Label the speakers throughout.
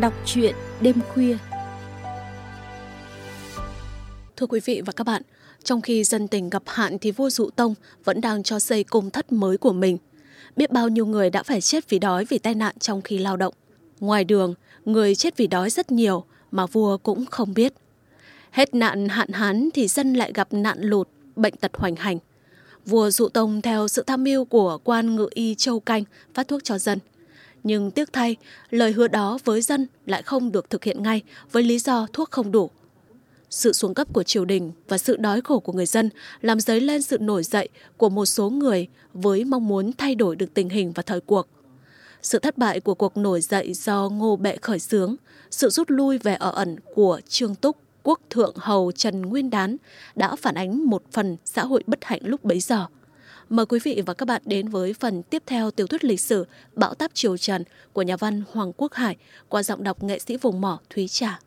Speaker 1: Đọc truyện đêm khuya Thưa quý vị và các bạn, trong khi dân tình gặp hạn thì vua Dụ Tông vẫn đang cho xây cung thất mới của mình. Biết bao nhiêu người đã phải chết vì đói vì tai nạn trong khi lao động. Ngoài đường, người chết vì đói rất nhiều mà vua cũng không biết. Hết nạn hạn hán thì dân lại gặp nạn lụt, bệnh tật hoành hành. Vua Dụ Tông theo sự tham mưu của quan ngự y Châu Canh phát thuốc cho dân. Nhưng tiếc thay, lời hứa đó với dân lại không được thực hiện ngay với lý do thuốc không đủ. Sự xuống cấp của triều đình và sự đói khổ của người dân làm dấy lên sự nổi dậy của một số người với mong muốn thay đổi được tình hình và thời cuộc. Sự thất bại của cuộc nổi dậy do Ngô Bệ khởi xướng, sự rút lui về ở ẩn của Trương Túc, quốc thượng hầu Trần Nguyên Đán đã phản ánh một phần xã hội bất hạnh lúc bấy giờ. Mời quý vị và các bạn đến với phần tiếp theo tiểu thuyết lịch sử Bão táp Triều Trần của nhà văn Hoàng Quốc Hải qua giọng đọc nghệ sĩ vùng mỏ Thúy Trà.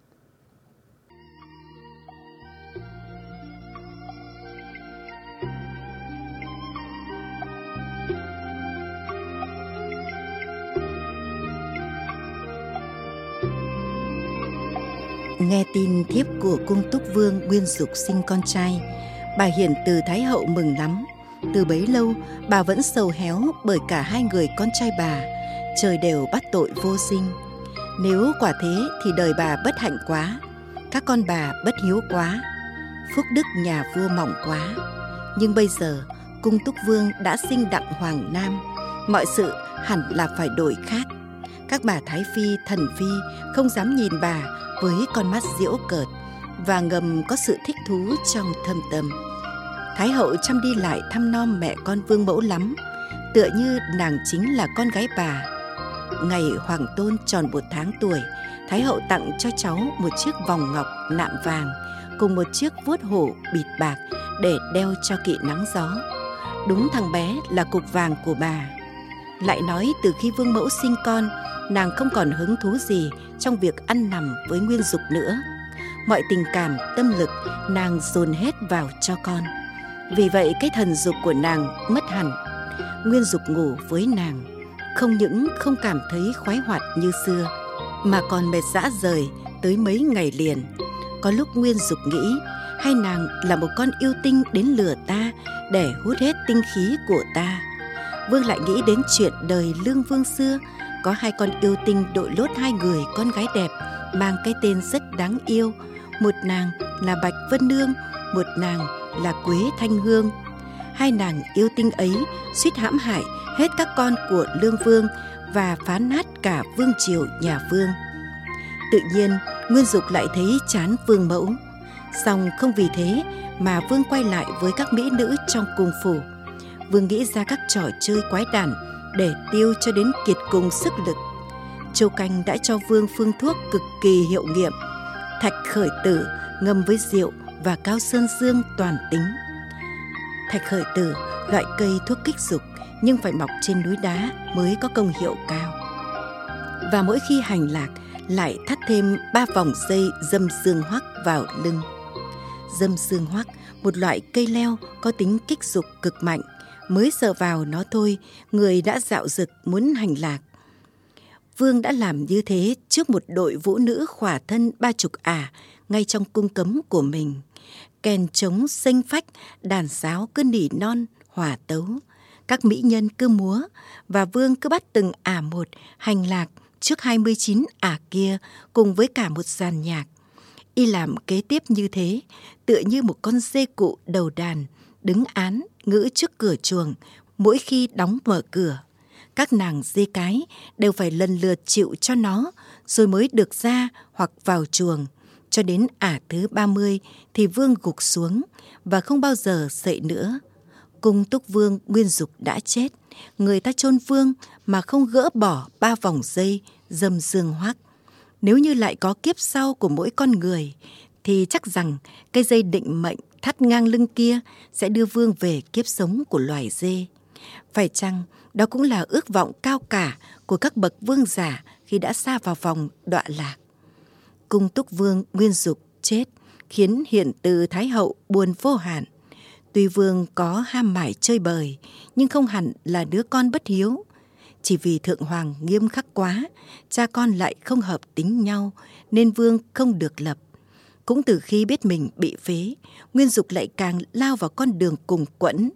Speaker 2: Nghe tin thiếp của cung túc vương Nguyên Dục sinh con trai, bà Hiển từ Thái Hậu mừng lắm. Từ bấy lâu, bà vẫn sầu héo bởi cả hai người con trai bà, trời đều bắt tội vô sinh. Nếu quả thế thì đời bà bất hạnh quá, các con bà bất hiếu quá, phúc đức nhà vua mỏng quá. Nhưng bây giờ, cung túc vương đã sinh đặng hoàng nam, mọi sự hẳn là phải đổi khác. Các bà Thái Phi, Thần Phi không dám nhìn bà với con mắt diễu cợt và ngầm có sự thích thú trong thâm tâm. Thái hậu chăm đi lại thăm nom mẹ con vương mẫu lắm, tựa như nàng chính là con gái bà. Ngày hoàng tôn tròn một tháng tuổi, Thái hậu tặng cho cháu một chiếc vòng ngọc nạm vàng cùng một chiếc vuốt hổ bịt bạc để đeo cho kỵ nắng gió. Đúng thằng bé là cục vàng của bà. Lại nói từ khi vương mẫu sinh con, nàng không còn hứng thú gì trong việc ăn nằm với Nguyên Dục nữa. Mọi tình cảm, tâm lực nàng dồn hết vào cho con. Vì vậy cái thần dục của nàng mất hẳn. Nguyên Dục ngủ với nàng, không những không cảm thấy khoái hoạt như xưa, mà còn mệt dã rời tới mấy ngày liền. Có lúc Nguyên Dục nghĩ hay nàng là một con yêu tinh đến lừa ta để hút hết tinh khí của ta. Vương lại nghĩ đến chuyện đời lương vương xưa có hai con yêu tinh đội lốt hai người con gái đẹp mang cái tên rất đáng yêu một nàng là bạch vân nương một nàng là quế thanh hương. Hai nàng yêu tinh ấy suýt hãm hại hết các con của lương vương và phá nát cả vương triều nhà vương. Tự nhiên nguyên dục lại thấy chán vương mẫu. Song không vì thế mà vương quay lại với các mỹ nữ trong cung phủ. Vương nghĩ ra các trò chơi quái đản để tiêu cho đến kiệt cùng sức lực. Châu Canh đã cho Vương phương thuốc cực kỳ hiệu nghiệm, thạch khởi tử ngâm với rượu và cao sơn dương toàn tính. Thạch khởi tử loại cây thuốc kích dục nhưng phải mọc trên núi đá mới có công hiệu cao. Và mỗi khi hành lạc lại thắt thêm ba vòng dây dâm dương hoắc vào lưng. Dâm dương hoắc, một loại cây leo có tính kích dục cực mạnh, mới sờ vào nó thôi, người đã dạo dực muốn hành lạc. Vương đã làm như thế trước một đội vũ nữ khỏa thân ba chục ả ngay trong cung cấm của mình. Kèn trống xanh phách, đàn sáo cứ nỉ non, hòa tấu. Các mỹ nhân cứ múa và Vương cứ bắt từng ả một hành lạc trước 29 ả kia cùng với cả một dàn nhạc. Y làm kế tiếp như thế, tựa như một con dê cụ đầu đàn, đứng án ngữ trước cửa chuồng mỗi khi đóng mở cửa. Các nàng dê cái đều phải lần lượt chịu cho nó rồi mới được ra hoặc vào chuồng. Cho đến ả thứ 30 thì vương gục xuống và không bao giờ dậy nữa. Cung túc vương nguyên dục đã chết. Người ta chôn vương mà không gỡ bỏ ba vòng dây dâm dương hoác. Nếu như lại có kiếp sau của mỗi con người, thì chắc rằng cây dây định mệnh thắt ngang lưng kia sẽ đưa vương về kiếp sống của loài dê. Phải chăng đó cũng là ước vọng cao cả của các bậc vương giả khi đã xa vào vòng đọa lạc. Cung túc vương nguyên dục chết khiến hiện từ Thái Hậu buồn vô hạn. Tuy vương có ham mải chơi bời nhưng không hẳn là đứa con bất hiếu. Chỉ vì Thượng Hoàng nghiêm khắc quá, cha con lại không hợp tính nhau nên vương không được lập. Cũng từ khi biết mình bị phế, Nguyên Dục lại càng lao vào con đường cùng quẫn.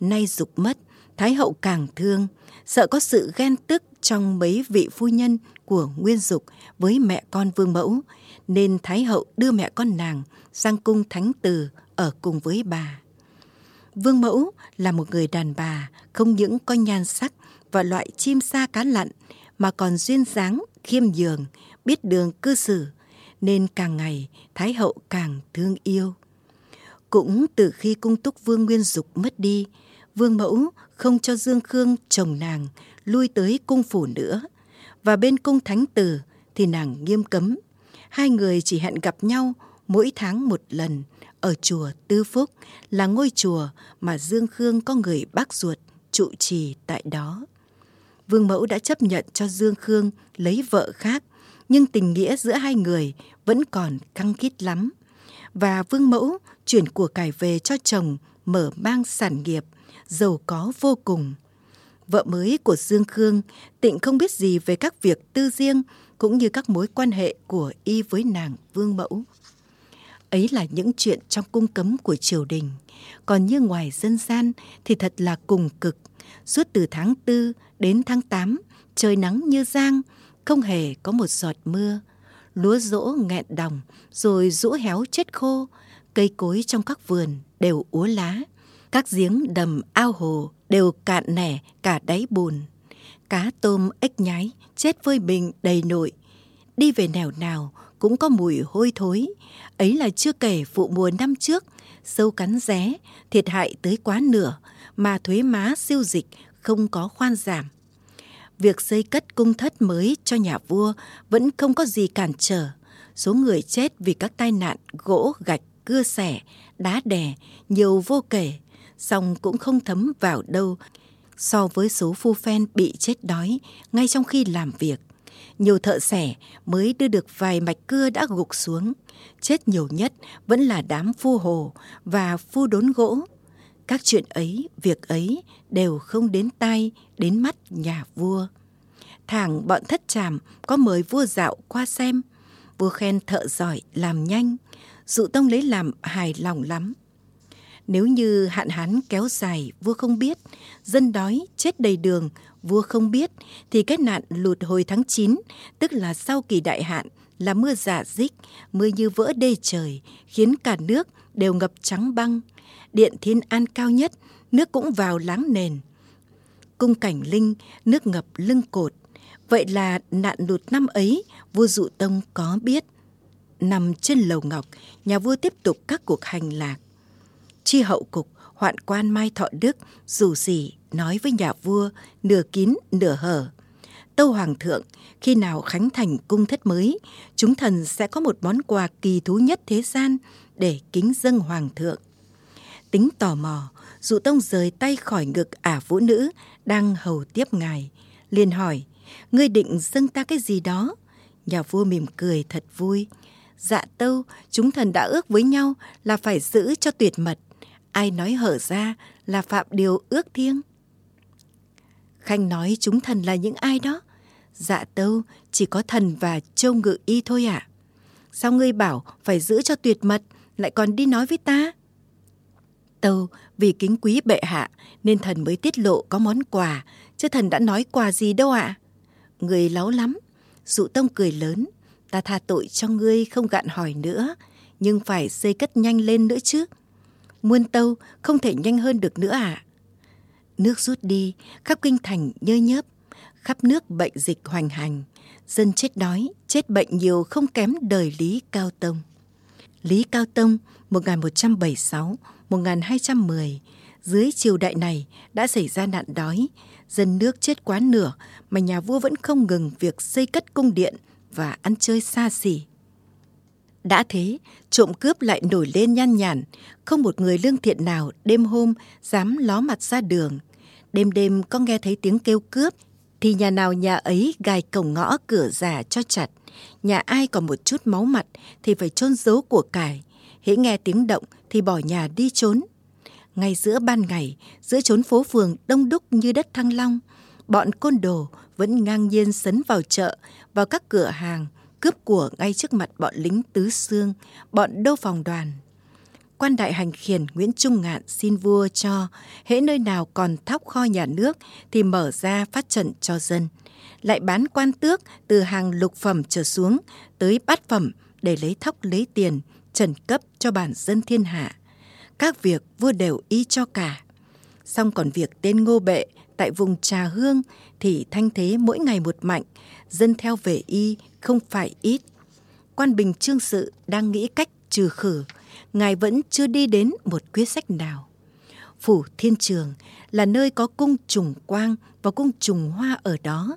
Speaker 2: Nay Dục mất, Thái hậu càng thương, sợ có sự ghen tức trong mấy vị phu nhân của Nguyên Dục với mẹ con Vương Mẫu, nên Thái hậu đưa mẹ con nàng sang cung Thánh Từ ở cùng với bà. Vương Mẫu là một người đàn bà không những có nhan sắc và loại chim sa cá lặn mà còn duyên dáng, khiêm nhường, biết đường cư xử, nên càng ngày Thái hậu càng thương yêu. Cũng từ khi cung túc Vương Nguyên Dục mất đi, Vương Mẫu không cho Dương Khương chồng nàng lui tới cung phủ nữa. Và bên cung thánh tử thì nàng nghiêm cấm. Hai người chỉ hẹn gặp nhau mỗi tháng một lần ở chùa Tư Phúc là ngôi chùa mà Dương Khương có người bác ruột trụ trì tại đó. Vương Mẫu đã chấp nhận cho Dương Khương lấy vợ khác, nhưng tình nghĩa giữa hai người vẫn còn căng khít lắm. Và Vương Mẫu chuyển của cải về cho chồng mở mang sản nghiệp, giàu có vô cùng. Vợ mới của Dương Khương, Tịnh không biết gì về các việc tư riêng cũng như các mối quan hệ của y với nàng Vương Mẫu. Ấy là những chuyện trong cung cấm của triều đình. Còn như ngoài dân gian thì thật là cùng cực. Suốt từ tháng tư đến tháng tám trời nắng như giang, không hề có một giọt mưa. Lúa rỗ nghẹn đồng, rồi rũ héo chết khô. Cây cối trong các vườn đều úa lá. Các giếng đầm ao hồ đều cạn nẻ cả đáy bùn. Cá tôm ếch nhái chết vơi bình đầy nội. Đi về nẻo nào cũng có mùi hôi thối. Ấy là chưa kể vụ mùa năm trước, sâu cắn ré, thiệt hại tới quá nửa, mà thuế má siêu dịch không có khoan giảm. Việc xây cất cung thất mới cho nhà vua vẫn không có gì cản trở. Số người chết vì các tai nạn gỗ, gạch, cưa xẻ, đá đè nhiều vô kể, song cũng không thấm vào đâu so với số phu phen bị chết đói ngay trong khi làm việc nhiều thợ xẻ mới đưa được vài mạch cưa đã gục xuống. Chết nhiều nhất vẫn là đám phu hồ và phu đốn gỗ. Các chuyện ấy, việc ấy đều không đến tai, đến mắt nhà vua. Thẳng bọn thất tràm có mời vua dạo qua xem. Vua khen thợ giỏi, làm nhanh. Dụ tông lấy làm hài lòng lắm. Nếu như hạn hán kéo dài, vua không biết, dân đói, chết đầy đường, vua không biết, thì cái nạn lụt hồi tháng chín, tức là sau kỳ đại hạn, là mưa giả dích, mưa như vỡ đê trời, khiến cả nước đều ngập trắng băng. Điện Thiên An cao nhất, nước cũng vào láng nền. Cung cảnh linh, nước ngập lưng cột. Vậy là nạn lụt năm ấy, vua Dụ Tông có biết. Nằm trên lầu ngọc, nhà vua tiếp tục các cuộc hành lạc. Chi hậu cục, hoạn quan Mai Thọ Đức dù gì nói với nhà vua nửa kín nửa hở. Tâu Hoàng thượng, khi nào khánh thành cung thất mới, chúng thần sẽ có một món quà kỳ thú nhất thế gian để kính dâng Hoàng thượng. Tính tò mò, dụ tông rời tay khỏi ngực ả vũ nữ đang hầu tiếp ngài. liền hỏi, ngươi định dâng ta cái gì đó? Nhà vua mỉm cười thật vui. Dạ tâu, chúng thần đã ước với nhau là phải giữ cho tuyệt mật ai nói hở ra là phạm điều ước thiêng. Khanh nói chúng thần là những ai đó? Dạ tâu, chỉ có thần và châu ngự y thôi ạ. À? Sao ngươi bảo phải giữ cho tuyệt mật, lại còn đi nói với ta? Tâu, vì kính quý bệ hạ, nên thần mới tiết lộ có món quà, chứ thần đã nói quà gì đâu ạ. À? Người láu lắm, dụ tông cười lớn, ta tha tội cho ngươi không gạn hỏi nữa, nhưng phải xây cất nhanh lên nữa chứ muôn tâu không thể nhanh hơn được nữa à? Nước rút đi, khắp kinh thành nhơ nhớp, khắp nước bệnh dịch hoành hành, dân chết đói, chết bệnh nhiều không kém đời Lý Cao Tông. Lý Cao Tông 1176-1210, dưới triều đại này đã xảy ra nạn đói, dân nước chết quá nửa mà nhà vua vẫn không ngừng việc xây cất cung điện và ăn chơi xa xỉ. Đã thế, trộm cướp lại nổi lên nhan nhản, không một người lương thiện nào đêm hôm dám ló mặt ra đường. Đêm đêm có nghe thấy tiếng kêu cướp, thì nhà nào nhà ấy gài cổng ngõ cửa giả cho chặt. Nhà ai còn một chút máu mặt thì phải trôn giấu của cải. Hễ nghe tiếng động thì bỏ nhà đi trốn. Ngay giữa ban ngày, giữa chốn phố phường đông đúc như đất thăng long, bọn côn đồ vẫn ngang nhiên sấn vào chợ, vào các cửa hàng, cướp của ngay trước mặt bọn lính tứ xương, bọn đô phòng đoàn. Quan đại hành khiển Nguyễn Trung Ngạn xin vua cho, hễ nơi nào còn thóc kho nhà nước thì mở ra phát trận cho dân. Lại bán quan tước từ hàng lục phẩm trở xuống tới bát phẩm để lấy thóc lấy tiền, trần cấp cho bản dân thiên hạ. Các việc vua đều y cho cả. Xong còn việc tên ngô bệ tại vùng Trà Hương thì thanh thế mỗi ngày một mạnh, dân theo về y không phải ít. Quan Bình Trương Sự đang nghĩ cách trừ khử, ngài vẫn chưa đi đến một quyết sách nào. Phủ Thiên Trường là nơi có cung trùng quang và cung trùng hoa ở đó,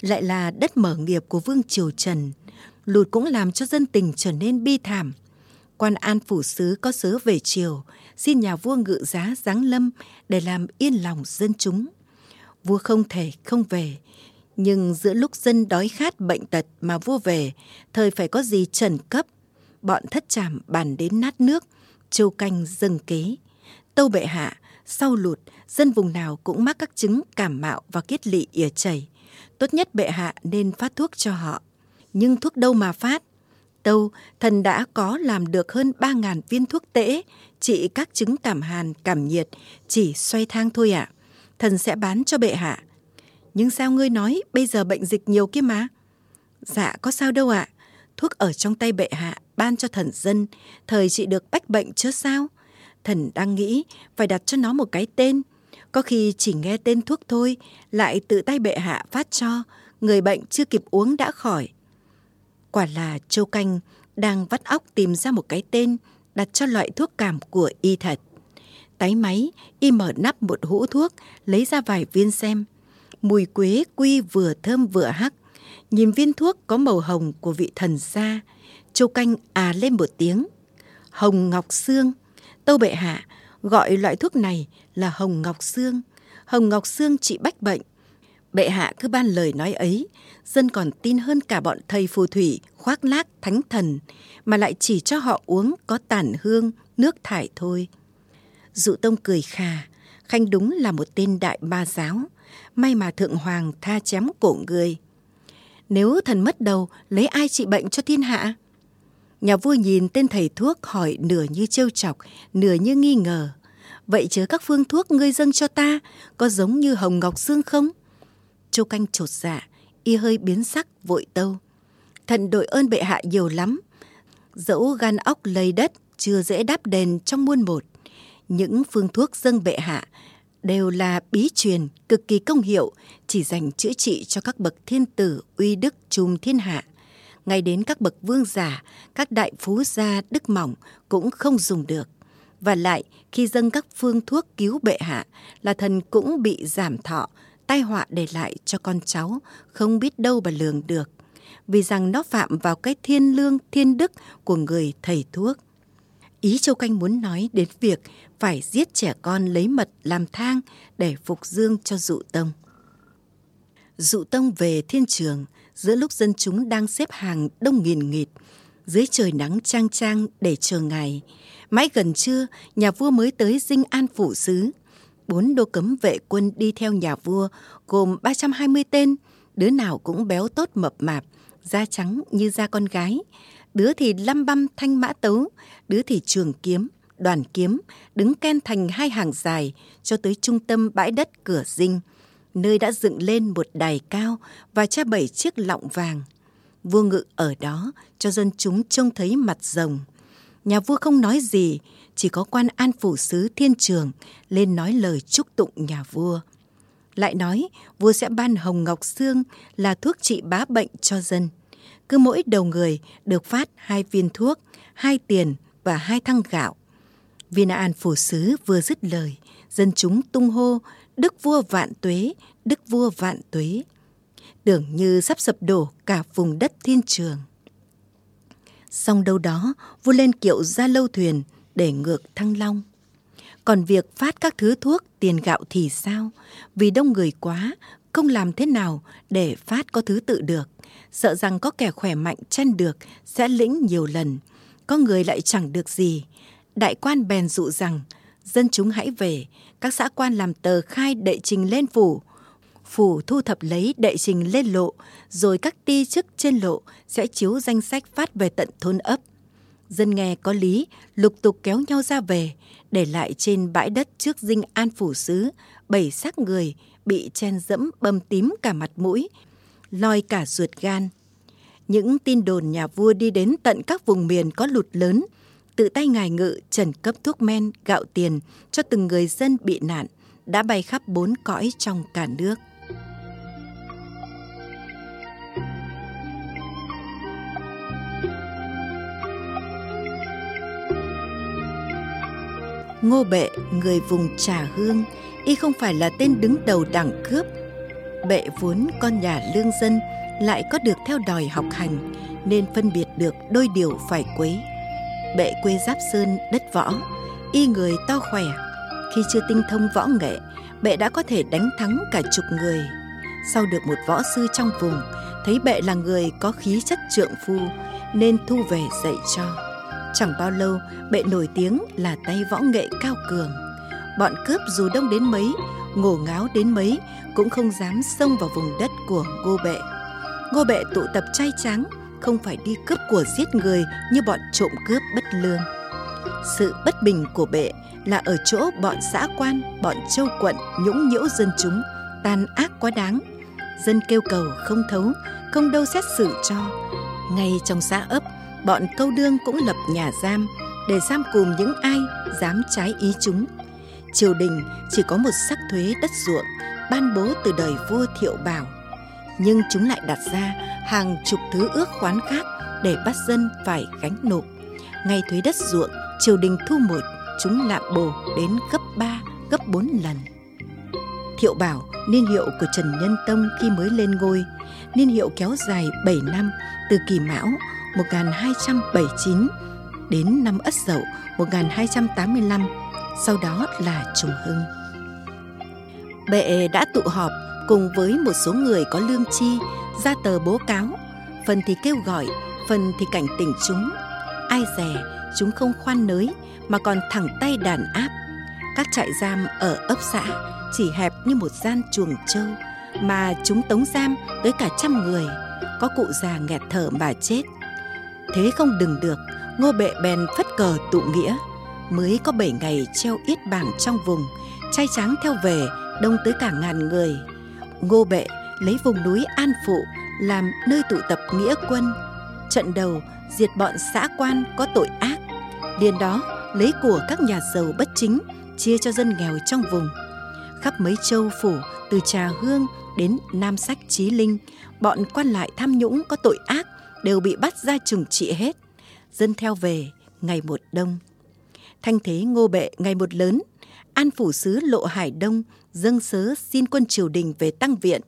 Speaker 2: lại là đất mở nghiệp của Vương Triều Trần. Lụt cũng làm cho dân tình trở nên bi thảm. Quan An Phủ Sứ có sớ về triều, xin nhà vua ngự giá giáng lâm để làm yên lòng dân chúng. Vua không thể không về, nhưng giữa lúc dân đói khát bệnh tật mà vua về, thời phải có gì trần cấp. Bọn thất trảm bàn đến nát nước, châu canh dâng kế. Tâu bệ hạ, sau lụt, dân vùng nào cũng mắc các chứng cảm mạo và kiết lỵ ỉa chảy. Tốt nhất bệ hạ nên phát thuốc cho họ. Nhưng thuốc đâu mà phát? Tâu, thần đã có làm được hơn ba ngàn viên thuốc tễ, trị các chứng cảm hàn, cảm nhiệt, chỉ xoay thang thôi ạ. À. Thần sẽ bán cho bệ hạ. Nhưng sao ngươi nói bây giờ bệnh dịch nhiều kia mà? Dạ có sao đâu ạ. À. Thuốc ở trong tay bệ hạ ban cho thần dân, thời trị được bách bệnh chứ sao? Thần đang nghĩ phải đặt cho nó một cái tên. Có khi chỉ nghe tên thuốc thôi, lại tự tay bệ hạ phát cho, người bệnh chưa kịp uống đã khỏi. Quả là Châu Canh đang vắt óc tìm ra một cái tên đặt cho loại thuốc cảm của y thật. Tái máy, y mở nắp một hũ thuốc, lấy ra vài viên xem. Mùi quế quy vừa thơm vừa hắc. Nhìn viên thuốc có màu hồng của vị thần xa, Châu Canh à lên một tiếng. Hồng Ngọc Sương. Tâu bệ hạ gọi loại thuốc này là Hồng Ngọc Sương. Hồng Ngọc Sương trị bách bệnh. Bệ hạ cứ ban lời nói ấy, dân còn tin hơn cả bọn thầy phù thủy, khoác lác, thánh thần, mà lại chỉ cho họ uống có tản hương, nước thải thôi. Dụ tông cười khà, Khanh đúng là một tên đại ma giáo, may mà thượng hoàng tha chém cổ người. Nếu thần mất đầu, lấy ai trị bệnh cho thiên hạ? Nhà vua nhìn tên thầy thuốc hỏi nửa như trêu chọc, nửa như nghi ngờ. Vậy chớ các phương thuốc ngươi dâng cho ta có giống như hồng ngọc xương không? Châu canh trột dạ, y hơi biến sắc vội tâu. Thần đội ơn bệ hạ nhiều lắm. Dẫu gan óc lầy đất chưa dễ đáp đền trong muôn một. Những phương thuốc dâng bệ hạ đều là bí truyền cực kỳ công hiệu, chỉ dành chữa trị cho các bậc thiên tử uy đức trùm thiên hạ. Ngay đến các bậc vương giả, các đại phú gia đức mỏng cũng không dùng được. Và lại, khi dâng các phương thuốc cứu bệ hạ, là thần cũng bị giảm thọ, tai họa để lại cho con cháu, không biết đâu mà lường được. Vì rằng nó phạm vào cái thiên lương, thiên đức của người thầy thuốc ý châu canh muốn nói đến việc phải giết trẻ con lấy mật làm thang để phục dương cho dụ tông. Dụ tông về thiên trường giữa lúc dân chúng đang xếp hàng đông nghìn nghịt dưới trời nắng trang trang để chờ ngày. Mãi gần trưa nhà vua mới tới dinh an phủ sứ bốn đô cấm vệ quân đi theo nhà vua gồm 320 tên, đứa nào cũng béo tốt mập mạp, da trắng như da con gái. Đứa thì lăm băm thanh mã tấu, đứa thì trường kiếm, đoàn kiếm, đứng ken thành hai hàng dài cho tới trung tâm bãi đất cửa dinh, nơi đã dựng lên một đài cao và tra bảy chiếc lọng vàng. Vua ngự ở đó cho dân chúng trông thấy mặt rồng. Nhà vua không nói gì, chỉ có quan an phủ sứ thiên trường lên nói lời chúc tụng nhà vua. Lại nói vua sẽ ban hồng ngọc xương là thuốc trị bá bệnh cho dân. Cứ mỗi đầu người được phát hai viên thuốc, hai tiền và hai thăng gạo. Viên an phủ sứ vừa dứt lời, dân chúng tung hô đức vua vạn tuế, đức vua vạn tuế. Tưởng như sắp sập đổ cả vùng đất thiên trường. Xong đâu đó, vua lên kiệu ra lâu thuyền, để ngược thăng long. Còn việc phát các thứ thuốc tiền gạo thì sao? Vì đông người quá, không làm thế nào để phát có thứ tự được. Sợ rằng có kẻ khỏe mạnh chen được sẽ lĩnh nhiều lần. Có người lại chẳng được gì. Đại quan bèn dụ rằng dân chúng hãy về, các xã quan làm tờ khai đệ trình lên phủ. phủ thu thập lấy đệ trình lên lộ, rồi các ti chức trên lộ sẽ chiếu danh sách phát về tận thôn ấp. Dân nghe có lý, lục tục kéo nhau ra về, để lại trên bãi đất trước dinh an phủ xứ bảy xác người bị chen dẫm bầm tím cả mặt mũi, loi cả ruột gan. Những tin đồn nhà vua đi đến tận các vùng miền có lụt lớn, tự tay ngài ngự trần cấp thuốc men, gạo tiền cho từng người dân bị nạn, đã bay khắp bốn cõi trong cả nước. Ngô Bệ, người vùng Trà Hương, y không phải là tên đứng đầu đảng cướp. Bệ vốn con nhà lương dân, lại có được theo đòi học hành, nên phân biệt được đôi điều phải quấy. Bệ quê Giáp Sơn, đất võ, y người to khỏe. Khi chưa tinh thông võ nghệ, bệ đã có thể đánh thắng cả chục người. Sau được một võ sư trong vùng, thấy bệ là người có khí chất trượng phu, nên thu về dạy cho Chẳng bao lâu, bệ nổi tiếng là tay võ nghệ cao cường. Bọn cướp dù đông đến mấy, ngổ ngáo đến mấy, cũng không dám xông vào vùng đất của Ngô Bệ. Ngô Bệ tụ tập trai tráng, không phải đi cướp của giết người như bọn trộm cướp bất lương. Sự bất bình của bệ là ở chỗ bọn xã quan, bọn châu quận nhũng nhiễu dân chúng, tàn ác quá đáng. Dân kêu cầu không thấu, không đâu xét xử cho. Ngay trong xã ấp, bọn câu đương cũng lập nhà giam để giam cùm những ai dám trái ý chúng. Triều đình chỉ có một sắc thuế đất ruộng ban bố từ đời vua Thiệu Bảo, nhưng chúng lại đặt ra hàng chục thứ ước khoán khác để bắt dân phải gánh nộp. Ngay thuế đất ruộng, triều đình thu một, chúng lạm bổ đến gấp 3, gấp 4 lần. Thiệu Bảo, niên hiệu của Trần Nhân Tông khi mới lên ngôi, niên hiệu kéo dài 7 năm từ kỳ Mão 1279 đến năm Ất Dậu 1285, sau đó là Trùng Hưng. Bệ đã tụ họp cùng với một số người có lương chi ra tờ bố cáo, phần thì kêu gọi, phần thì cảnh tỉnh chúng. Ai dè, chúng không khoan nới mà còn thẳng tay đàn áp. Các trại giam ở ấp xã chỉ hẹp như một gian chuồng trâu mà chúng tống giam tới cả trăm người, có cụ già nghẹt thở mà chết Thế không đừng được, Ngô Bệ bèn phất cờ tụ nghĩa. Mới có bảy ngày treo yết bảng trong vùng, trai tráng theo về, đông tới cả ngàn người. Ngô Bệ lấy vùng núi An Phụ làm nơi tụ tập nghĩa quân. Trận đầu diệt bọn xã quan có tội ác. Liền đó lấy của các nhà giàu bất chính chia cho dân nghèo trong vùng. Khắp mấy châu phủ từ Trà Hương đến Nam Sách Chí Linh, bọn quan lại tham nhũng có tội ác đều bị bắt ra trừng trị hết. Dân theo về ngày một đông. Thanh thế ngô bệ ngày một lớn, an phủ sứ lộ hải đông dâng sớ xin quân triều đình về tăng viện.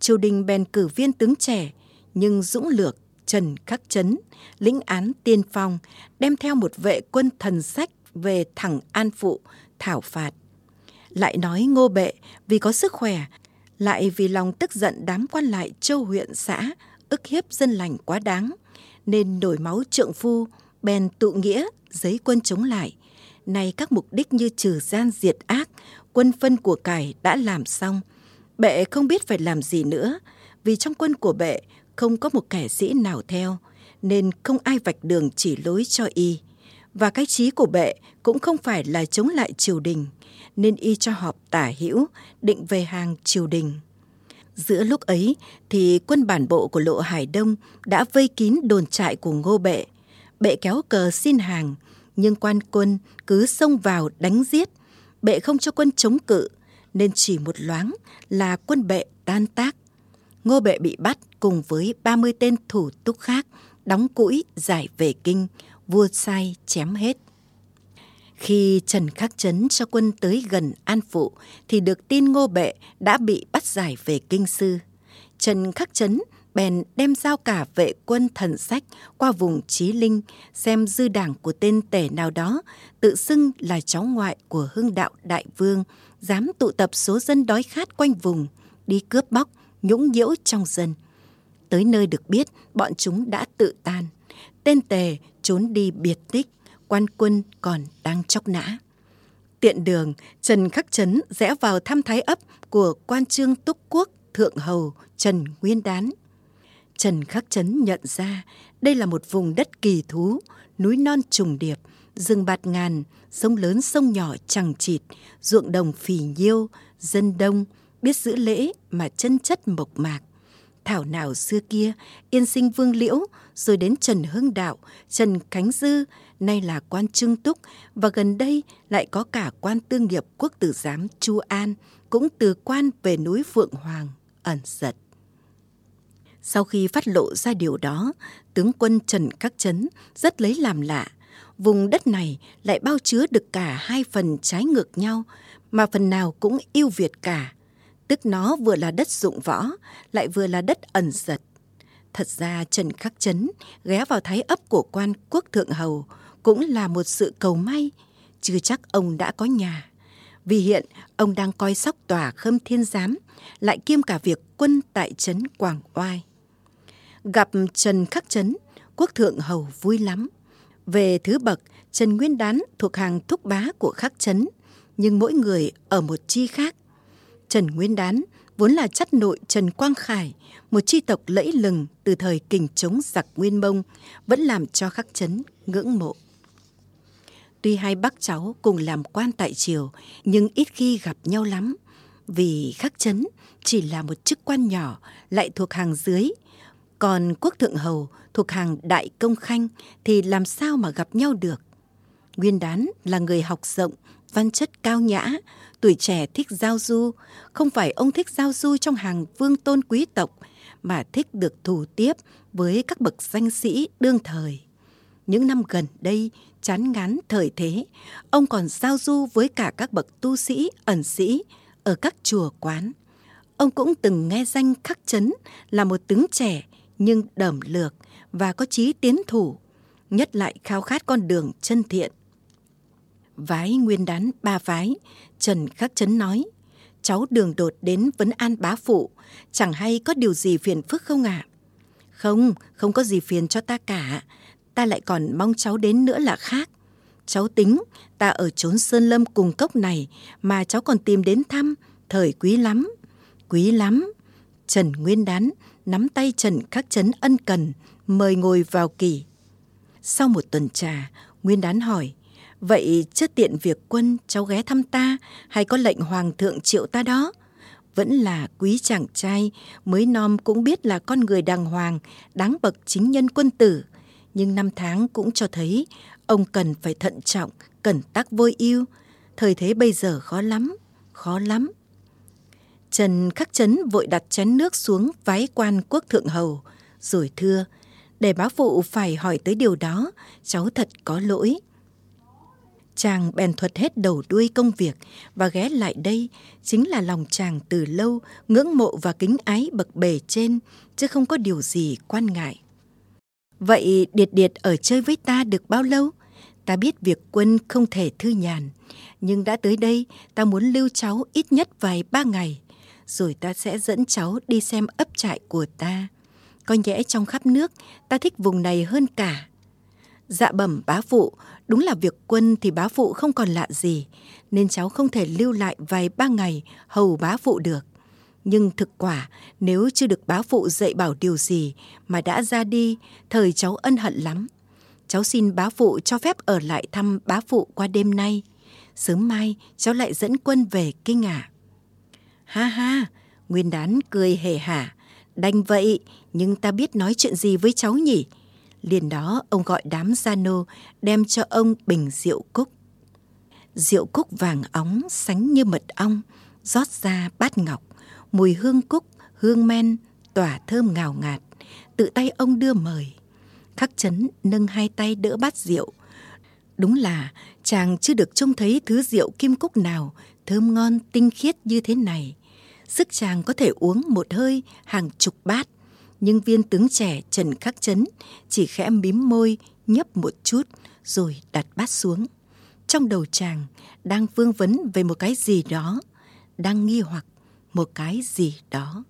Speaker 2: Triều đình bèn cử viên tướng trẻ, nhưng dũng lược Trần Khắc Chấn, lĩnh án tiên phong, đem theo một vệ quân thần sách về thẳng An Phụ, thảo phạt. Lại nói ngô bệ vì có sức khỏe, lại vì lòng tức giận đám quan lại châu huyện xã, ức hiếp dân lành quá đáng, nên nổi máu trượng phu, bèn tụ nghĩa, giấy quân chống lại. Nay các mục đích như trừ gian diệt ác, quân phân của cải đã làm xong. Bệ không biết phải làm gì nữa, vì trong quân của bệ không có một kẻ sĩ nào theo, nên không ai vạch đường chỉ lối cho y. Và cái trí của bệ cũng không phải là chống lại triều đình, nên y cho họp tả hữu định về hàng triều đình. Giữa lúc ấy thì quân bản bộ của Lộ Hải Đông đã vây kín đồn trại của Ngô Bệ. Bệ kéo cờ xin hàng, nhưng quan quân cứ xông vào đánh giết. Bệ không cho quân chống cự, nên chỉ một loáng là quân bệ tan tác. Ngô Bệ bị bắt cùng với 30 tên thủ túc khác, đóng cũi giải về kinh, vua sai chém hết. Khi Trần Khắc Trấn cho quân tới gần An Phụ thì được tin Ngô Bệ đã bị bắt giải về kinh sư. Trần Khắc Trấn bèn đem giao cả vệ quân thần sách qua vùng Trí Linh xem dư đảng của tên tể nào đó tự xưng là cháu ngoại của hưng đạo đại vương dám tụ tập số dân đói khát quanh vùng đi cướp bóc nhũng nhiễu trong dân tới nơi được biết bọn chúng đã tự tan tên tề trốn đi biệt tích quan quân còn đang chóc nã. tiện đường, Trần Khắc Trấn rẽ vào thăm thái ấp của quan trương Túc Quốc Thượng Hầu Trần Nguyên Đán. Trần Khắc Trấn nhận ra đây là một vùng đất kỳ thú, núi non trùng điệp, rừng bạt ngàn, sông lớn sông nhỏ chẳng chịt, ruộng đồng phì nhiêu, dân đông, biết giữ lễ mà chân chất mộc mạc. Thảo nào xưa kia, yên sinh vương liễu, rồi đến Trần Hưng Đạo, Trần Khánh Dư, nay là quan trưng túc, và gần đây lại có cả quan tương nghiệp quốc tử giám Chu An, cũng từ quan về núi Phượng Hoàng, ẩn giật. Sau khi phát lộ ra điều đó, tướng quân Trần Các Chấn rất lấy làm lạ. Vùng đất này lại bao chứa được cả hai phần trái ngược nhau, mà phần nào cũng yêu Việt cả. Tức nó vừa là đất dụng võ, lại vừa là đất ẩn giật. Thật ra Trần Khắc Chấn ghé vào thái ấp của quan quốc thượng hầu cũng là một sự cầu may, chưa chắc ông đã có nhà. Vì hiện ông đang coi sóc tòa khâm thiên giám, lại kiêm cả việc quân tại trấn Quảng Oai. Gặp Trần Khắc Trấn, quốc thượng hầu vui lắm. Về thứ bậc, Trần Nguyên Đán thuộc hàng thúc bá của Khắc Trấn, nhưng mỗi người ở một chi khác. Trần Nguyên Đán vốn là chất nội Trần Quang Khải, một chi tộc lẫy lừng từ thời kình chống giặc Nguyên Mông, vẫn làm cho Khắc Trấn ngưỡng mộ. Tuy hai bác cháu cùng làm quan tại triều, nhưng ít khi gặp nhau lắm, vì Khắc Trấn chỉ là một chức quan nhỏ lại thuộc hàng dưới, còn quốc thượng hầu thuộc hàng đại công khanh thì làm sao mà gặp nhau được. Nguyên đán là người học rộng, văn chất cao nhã, tuổi trẻ thích giao du, không phải ông thích giao du trong hàng vương tôn quý tộc, mà thích được thủ tiếp với các bậc danh sĩ đương thời. Những năm gần đây, chán ngán thời thế, ông còn giao du với cả các bậc tu sĩ, ẩn sĩ ở các chùa quán. Ông cũng từng nghe danh khắc chấn là một tướng trẻ nhưng đẩm lược và có chí tiến thủ, nhất lại khao khát con đường chân thiện. Vái nguyên đán ba vái, Trần Khắc Chấn nói, cháu đường đột đến vấn an bá phụ, chẳng hay có điều gì phiền phức không ạ? À? Không, không có gì phiền cho ta cả, ta lại còn mong cháu đến nữa là khác. Cháu tính, ta ở chốn Sơn Lâm cùng cốc này mà cháu còn tìm đến thăm, thời quý lắm, quý lắm. Trần Nguyên Đán nắm tay Trần Khắc Chấn ân cần, mời ngồi vào kỳ. Sau một tuần trà, Nguyên Đán hỏi, vậy chất tiện việc quân cháu ghé thăm ta hay có lệnh hoàng thượng triệu ta đó? Vẫn là quý chàng trai, mới nom cũng biết là con người đàng hoàng, đáng bậc chính nhân quân tử. Nhưng năm tháng cũng cho thấy ông cần phải thận trọng, cẩn tắc vôi yêu. Thời thế bây giờ khó lắm, khó lắm. Trần Khắc Chấn vội đặt chén nước xuống vái quan quốc thượng hầu, rồi thưa, để bá phụ phải hỏi tới điều đó, cháu thật có lỗi. Chàng bèn thuật hết đầu đuôi công việc và ghé lại đây chính là lòng chàng từ lâu ngưỡng mộ và kính ái bậc bề trên, chứ không có điều gì quan ngại. Vậy Điệt Điệt ở chơi với ta được bao lâu? Ta biết việc quân không thể thư nhàn, nhưng đã tới đây ta muốn lưu cháu ít nhất vài ba ngày rồi ta sẽ dẫn cháu đi xem ấp trại của ta. Có nhẽ trong khắp nước, ta thích vùng này hơn cả. Dạ bẩm bá phụ, đúng là việc quân thì bá phụ không còn lạ gì, nên cháu không thể lưu lại vài ba ngày hầu bá phụ được. Nhưng thực quả, nếu chưa được bá phụ dạy bảo điều gì mà đã ra đi, thời cháu ân hận lắm. Cháu xin bá phụ cho phép ở lại thăm bá phụ qua đêm nay. Sớm mai cháu lại dẫn quân về kinh ạ. À. Ha ha, Nguyên đán cười hề hả. Đành vậy, nhưng ta biết nói chuyện gì với cháu nhỉ? Liền đó ông gọi đám gia nô đem cho ông bình rượu cúc. Rượu cúc vàng óng sánh như mật ong, rót ra bát ngọc, mùi hương cúc, hương men, tỏa thơm ngào ngạt. Tự tay ông đưa mời. Khắc chấn nâng hai tay đỡ bát rượu. Đúng là chàng chưa được trông thấy thứ rượu kim cúc nào thơm ngon tinh khiết như thế này sức chàng có thể uống một hơi hàng chục bát. Nhưng viên tướng trẻ Trần Khắc Chấn chỉ khẽ mím môi, nhấp một chút, rồi đặt bát xuống. Trong đầu chàng đang vương vấn về một cái gì đó, đang nghi hoặc một cái gì đó.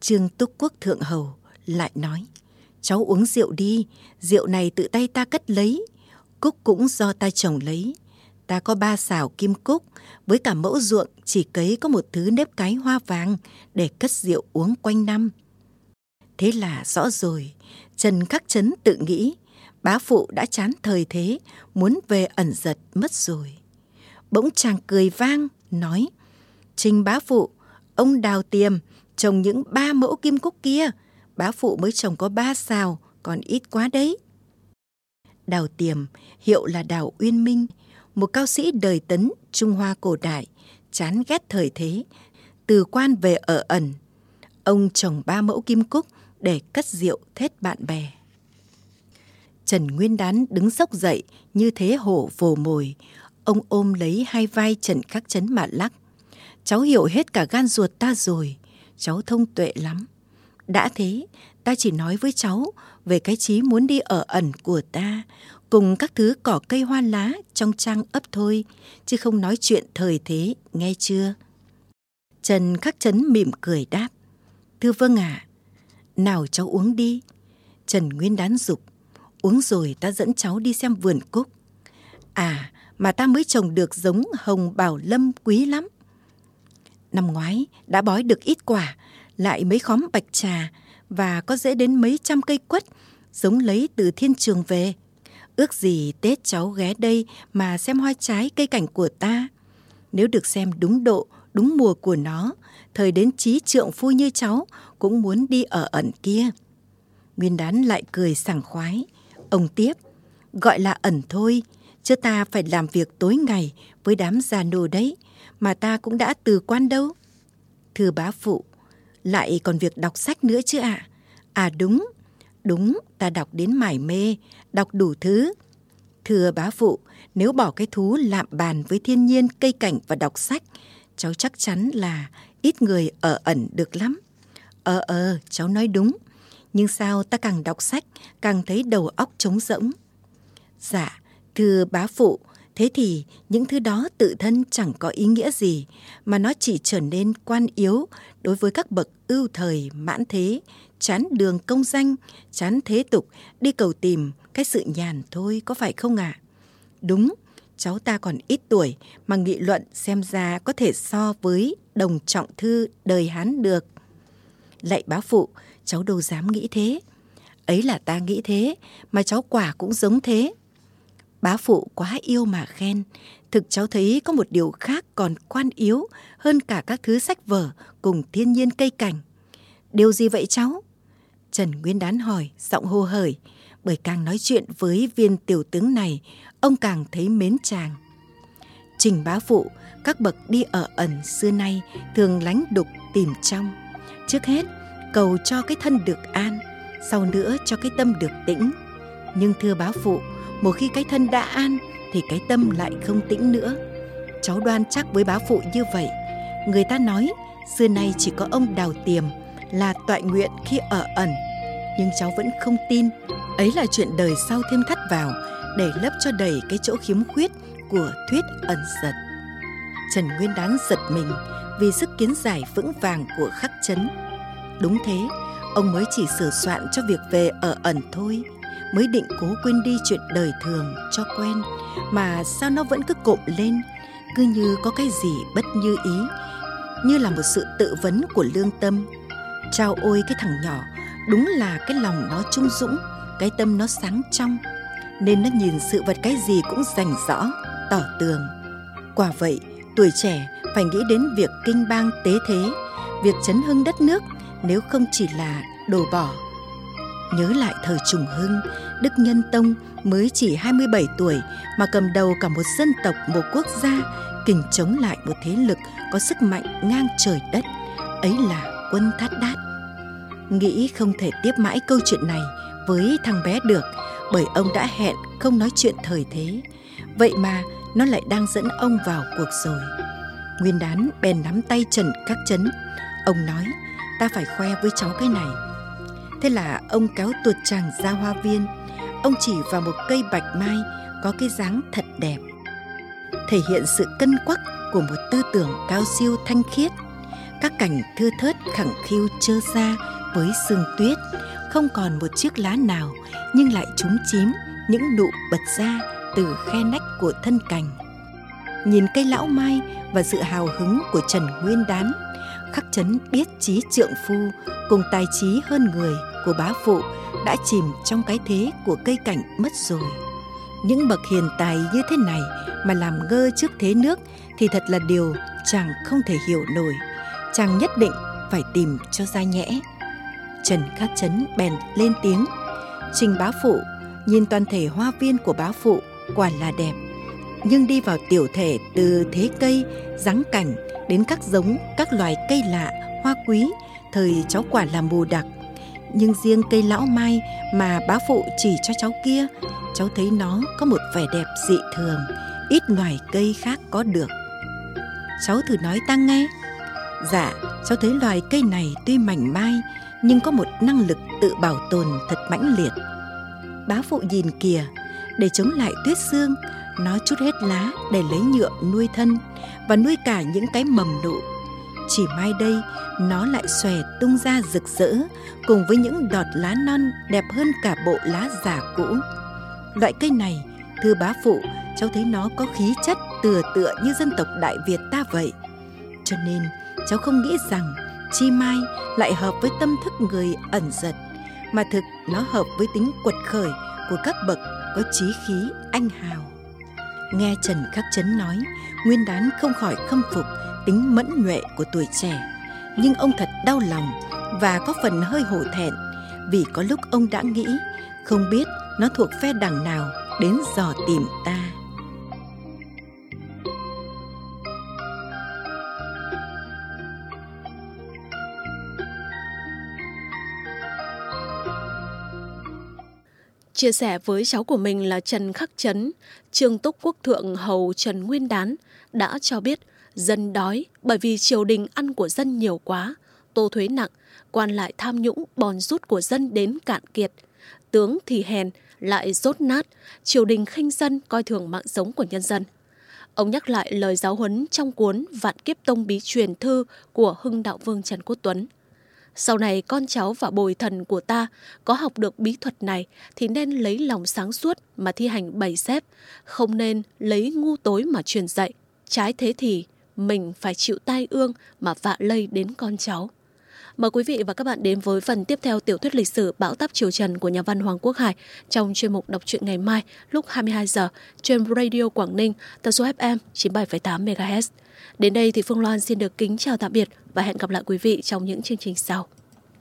Speaker 2: Trương Túc Quốc Thượng Hầu lại nói, cháu uống rượu đi, rượu này tự tay ta cất lấy, cúc cũng do ta trồng lấy ta có ba xào kim cúc, với cả mẫu ruộng chỉ cấy có một thứ nếp cái hoa vàng để cất rượu uống quanh năm. Thế là rõ rồi, Trần Khắc Chấn tự nghĩ, bá phụ đã chán thời thế, muốn về ẩn giật mất rồi. Bỗng chàng cười vang, nói, Trình bá phụ, ông đào tiềm, trồng những ba mẫu kim cúc kia, bá phụ mới trồng có ba xào, còn ít quá đấy. Đào tiềm, hiệu là đào Uyên Minh, một cao sĩ đời tấn Trung Hoa cổ đại, chán ghét thời thế, từ quan về ở ẩn. Ông trồng ba mẫu kim cúc để cất rượu thết bạn bè. Trần Nguyên Đán đứng sốc dậy như thế hổ vồ mồi. Ông ôm lấy hai vai Trần Khắc Chấn mà lắc. Cháu hiểu hết cả gan ruột ta rồi. Cháu thông tuệ lắm. Đã thế, ta chỉ nói với cháu về cái chí muốn đi ở ẩn của ta, cùng các thứ cỏ cây hoa lá trong trang ấp thôi, chứ không nói chuyện thời thế, nghe chưa? Trần Khắc Chấn mỉm cười đáp. Thưa vâng ạ. À, nào cháu uống đi. Trần Nguyên đán dục. Uống rồi ta dẫn cháu đi xem vườn cúc. À, mà ta mới trồng được giống hồng bảo lâm quý lắm. Năm ngoái đã bói được ít quả, lại mấy khóm bạch trà và có dễ đến mấy trăm cây quất giống lấy từ thiên trường về. Ước gì Tết cháu ghé đây mà xem hoa trái cây cảnh của ta. Nếu được xem đúng độ, đúng mùa của nó, thời đến trí trượng phu như cháu cũng muốn đi ở ẩn kia. Nguyên đán lại cười sảng khoái. Ông tiếp, gọi là ẩn thôi, chứ ta phải làm việc tối ngày với đám già nô đấy, mà ta cũng đã từ quan đâu. Thưa bá phụ, lại còn việc đọc sách nữa chứ ạ? À? à đúng, đúng, ta đọc đến mải mê, đọc đủ thứ. Thưa bá phụ, nếu bỏ cái thú lạm bàn với thiên nhiên, cây cảnh và đọc sách, cháu chắc chắn là ít người ở ẩn được lắm. Ờ ờ, cháu nói đúng. Nhưng sao ta càng đọc sách, càng thấy đầu óc trống rỗng. Dạ, thưa bá phụ, thế thì những thứ đó tự thân chẳng có ý nghĩa gì, mà nó chỉ trở nên quan yếu đối với các bậc ưu thời mãn thế, chán đường công danh, chán thế tục, đi cầu tìm cái sự nhàn thôi, có phải không ạ? À? Đúng, cháu ta còn ít tuổi mà nghị luận xem ra có thể so với đồng trọng thư đời Hán được. Lạy bá phụ, cháu đâu dám nghĩ thế. Ấy là ta nghĩ thế, mà cháu quả cũng giống thế. Bá phụ quá yêu mà khen, thực cháu thấy có một điều khác còn quan yếu hơn cả các thứ sách vở cùng thiên nhiên cây cảnh. Điều gì vậy cháu? Trần Nguyên Đán hỏi, giọng hô hởi, bởi càng nói chuyện với viên tiểu tướng này, ông càng thấy mến chàng. Trình bá phụ, các bậc đi ở ẩn xưa nay thường lánh đục tìm trong. Trước hết, cầu cho cái thân được an, sau nữa cho cái tâm được tĩnh. Nhưng thưa bá phụ, một khi cái thân đã an thì cái tâm lại không tĩnh nữa. Cháu đoan chắc với bá phụ như vậy. Người ta nói xưa nay chỉ có ông đào tiềm là toại nguyện khi ở ẩn. Nhưng cháu vẫn không tin. Ấy là chuyện đời sau thêm thắt vào để lấp cho đầy cái chỗ khiếm khuyết của thuyết ẩn giật. Trần Nguyên Đán giật mình vì sức kiến giải vững vàng của khắc chấn. Đúng thế, ông mới chỉ sửa soạn cho việc về ở ẩn thôi, mới định cố quên đi chuyện đời thường cho quen, mà sao nó vẫn cứ cộm lên, cứ như có cái gì bất như ý, như là một sự tự vấn của lương tâm. Chao ôi cái thằng nhỏ, đúng là cái lòng nó trung dũng, cái tâm nó sáng trong, nên nó nhìn sự vật cái gì cũng rành rõ, tỏ tường. Quả vậy, tuổi trẻ phải nghĩ đến việc kinh bang tế thế, việc chấn hưng đất nước nếu không chỉ là đồ bỏ. Nhớ lại thời trùng hưng, Đức Nhân Tông mới chỉ 27 tuổi mà cầm đầu cả một dân tộc, một quốc gia, kình chống lại một thế lực có sức mạnh ngang trời đất. Ấy là quân Thát Đát. Nghĩ không thể tiếp mãi câu chuyện này với thằng bé được bởi ông đã hẹn không nói chuyện thời thế. Vậy mà nó lại đang dẫn ông vào cuộc rồi. Nguyên đán bèn nắm tay Trần Các Chấn. Ông nói, ta phải khoe với cháu cái này. Thế là ông kéo tuột chàng ra hoa viên. Ông chỉ vào một cây bạch mai có cái dáng thật đẹp. Thể hiện sự cân quắc của một tư tưởng cao siêu thanh khiết. Các cảnh thưa thớt khẳng khiu trơ ra với sương tuyết, không còn một chiếc lá nào nhưng lại trúng chím những nụ bật ra từ khe nách của thân cành nhìn cây lão mai và sự hào hứng của Trần Nguyên Đán, khắc chấn biết trí trượng phu cùng tài trí hơn người của bá phụ đã chìm trong cái thế của cây cảnh mất rồi. Những bậc hiền tài như thế này mà làm ngơ trước thế nước thì thật là điều chàng không thể hiểu nổi. Chàng nhất định phải tìm cho ra nhẽ. Trần Khắc Chấn bèn lên tiếng. Trình bá phụ nhìn toàn thể hoa viên của bá phụ quả là đẹp. Nhưng đi vào tiểu thể từ thế cây, dáng cảnh đến các giống, các loài cây lạ, hoa quý, thời cháu quả là mù đặc. Nhưng riêng cây lão mai mà bá phụ chỉ cho cháu kia, cháu thấy nó có một vẻ đẹp dị thường, ít loài cây khác có được. Cháu thử nói ta nghe. Dạ, cháu thấy loài cây này tuy mảnh mai nhưng có một năng lực tự bảo tồn thật mãnh liệt. Bá phụ nhìn kìa, để chống lại tuyết xương, nó chút hết lá để lấy nhựa nuôi thân và nuôi cả những cái mầm nụ. Chỉ mai đây, nó lại xòe tung ra rực rỡ cùng với những đọt lá non đẹp hơn cả bộ lá già cũ. Loại cây này, thưa bá phụ, cháu thấy nó có khí chất tựa tựa như dân tộc Đại Việt ta vậy. Cho nên, cháu không nghĩ rằng chi mai lại hợp với tâm thức người ẩn giật, mà thực nó hợp với tính quật khởi của các bậc có trí khí anh hào. Nghe Trần Khắc Chấn nói, Nguyên Đán không khỏi khâm phục tính mẫn nhuệ của tuổi trẻ. Nhưng ông thật đau lòng và có phần hơi hổ thẹn vì có lúc ông đã nghĩ không biết nó thuộc phe đảng nào đến dò tìm ta.
Speaker 1: Chia sẻ với cháu của mình là Trần Khắc Trấn, Trương Túc Quốc Thượng Hầu Trần Nguyên Đán đã cho biết dân đói bởi vì triều đình ăn của dân nhiều quá, tô thuế nặng, quan lại tham nhũng bòn rút của dân đến cạn kiệt. Tướng thì hèn, lại rốt nát, triều đình khinh dân coi thường mạng sống của nhân dân. Ông nhắc lại lời giáo huấn trong cuốn Vạn Kiếp Tông Bí Truyền Thư của Hưng Đạo Vương Trần Quốc Tuấn. Sau này con cháu và bồi thần của ta có học được bí thuật này thì nên lấy lòng sáng suốt mà thi hành bày xếp, không nên lấy ngu tối mà truyền dạy. Trái thế thì mình phải chịu tai ương mà vạ lây đến con cháu. Mời quý vị và các bạn đến với phần tiếp theo tiểu thuyết lịch sử Bão táp triều Trần của nhà văn Hoàng Quốc Hải trong chuyên mục đọc truyện ngày mai lúc 22 giờ trên Radio Quảng Ninh, tần số FM 97,8 MHz. Đến đây thì Phương Loan xin được kính chào tạm biệt và hẹn gặp lại quý vị trong những chương trình sau.